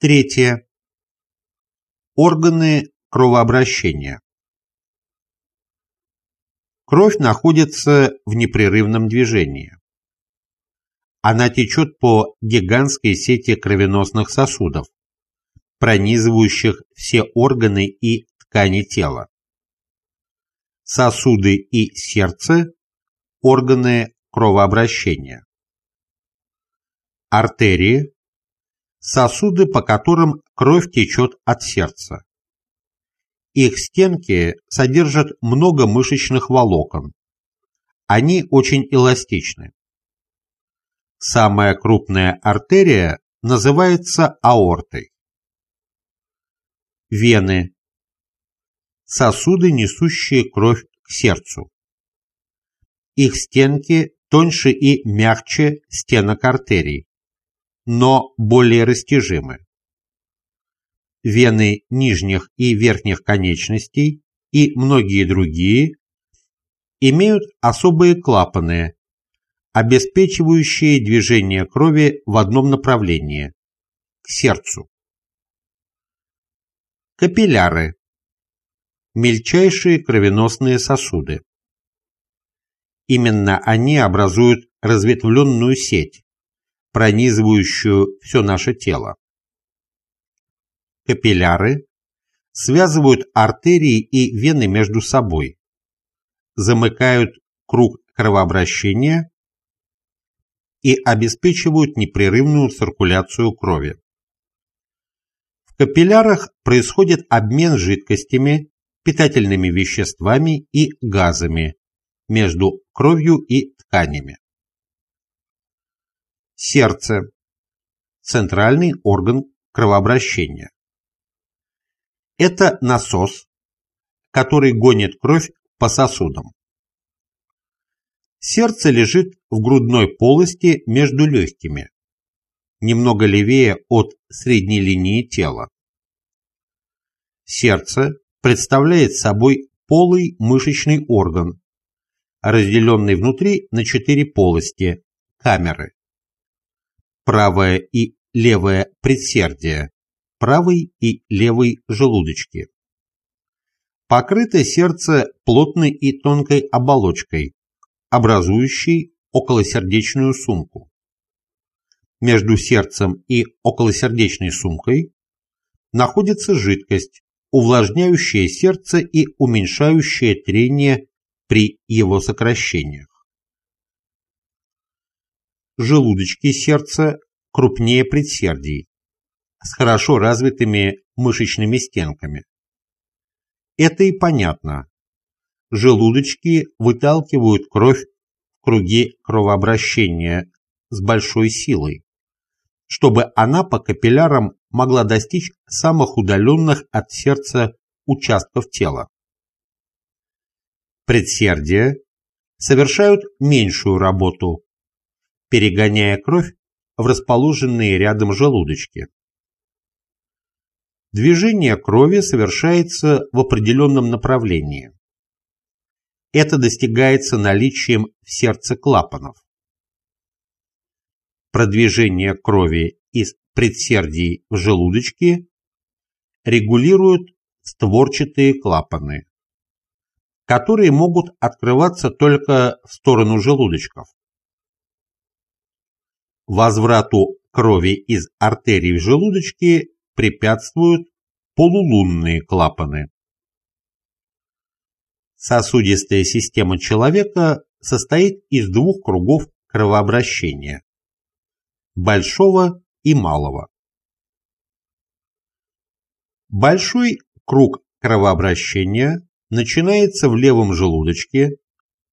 Третье. Органы кровообращения. Кровь находится в непрерывном движении. Она течет по гигантской сети кровеносных сосудов, пронизывающих все органы и ткани тела. Сосуды и сердце – органы кровообращения. Артерии – сосуды, по которым кровь течет от сердца. Их стенки содержат много мышечных волокон. Они очень эластичны. Самая крупная артерия называется аортой. Вены. Сосуды, несущие кровь к сердцу. Их стенки тоньше и мягче стенок артерий, но более растяжимы. Вены нижних и верхних конечностей и многие другие имеют особые клапаны, обеспечивающие движение крови в одном направлении – к сердцу. Капилляры – мельчайшие кровеносные сосуды. Именно они образуют разветвленную сеть, пронизывающую все наше тело. Капилляры связывают артерии и вены между собой, замыкают круг кровообращения и обеспечивают непрерывную циркуляцию крови. В капиллярах происходит обмен жидкостями, питательными веществами и газами между кровью и тканями. Сердце – центральный орган кровообращения. Это насос, который гонит кровь по сосудам. Сердце лежит в грудной полости между легкими, немного левее от средней линии тела. Сердце представляет собой полый мышечный орган, разделенный внутри на четыре полости – камеры. Правое и левое предсердие, правый и левый желудочки. Покрыто сердце плотной и тонкой оболочкой, образующей околосердечную сумку. Между сердцем и околосердечной сумкой находится жидкость, увлажняющая сердце и уменьшающая трение при его сокращениях. Желудочки сердца крупнее предсердий, с хорошо развитыми мышечными стенками. Это и понятно, желудочки выталкивают кровь в круги кровообращения с большой силой, чтобы она по капиллярам могла достичь самых удаленных от сердца участков тела. Предсердия совершают меньшую работу, перегоняя кровь в расположенные рядом желудочки. Движение крови совершается в определенном направлении. Это достигается наличием в сердце клапанов. Продвижение крови из предсердий в желудочки регулируют створчатые клапаны, которые могут открываться только в сторону желудочков. Возврату крови из артерий в желудочки препятствуют полулунные клапаны. Сосудистая система человека состоит из двух кругов кровообращения – большого и малого. Большой круг кровообращения начинается в левом желудочке,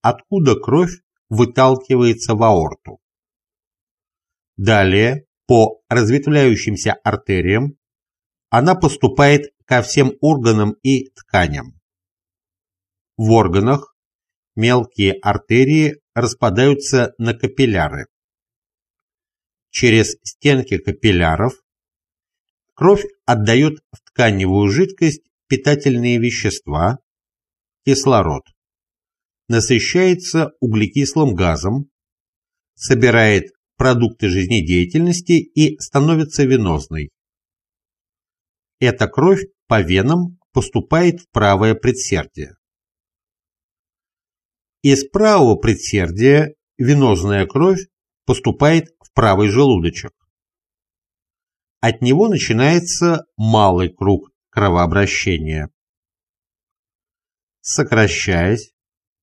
откуда кровь выталкивается в аорту. Далее, по разветвляющимся артериям, она поступает ко всем органам и тканям. В органах мелкие артерии распадаются на капилляры. Через стенки капилляров кровь отдает в тканевую жидкость питательные вещества, кислород, насыщается углекислым газом, собирает продукты жизнедеятельности и становится венозной, эта кровь по венам поступает в правое предсердие. Из правого предсердия венозная кровь поступает в правый желудочек. От него начинается малый круг кровообращения. Сокращаясь,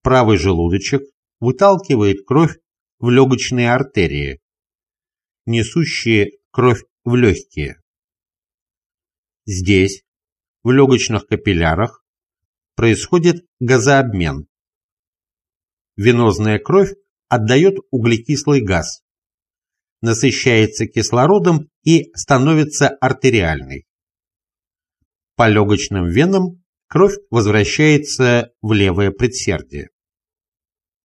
правый желудочек выталкивает кровь в легочные артерии, несущие кровь в легкие. Здесь, в легочных капиллярах, происходит газообмен. Венозная кровь отдает углекислый газ, насыщается кислородом и становится артериальной. По легочным венам кровь возвращается в левое предсердие.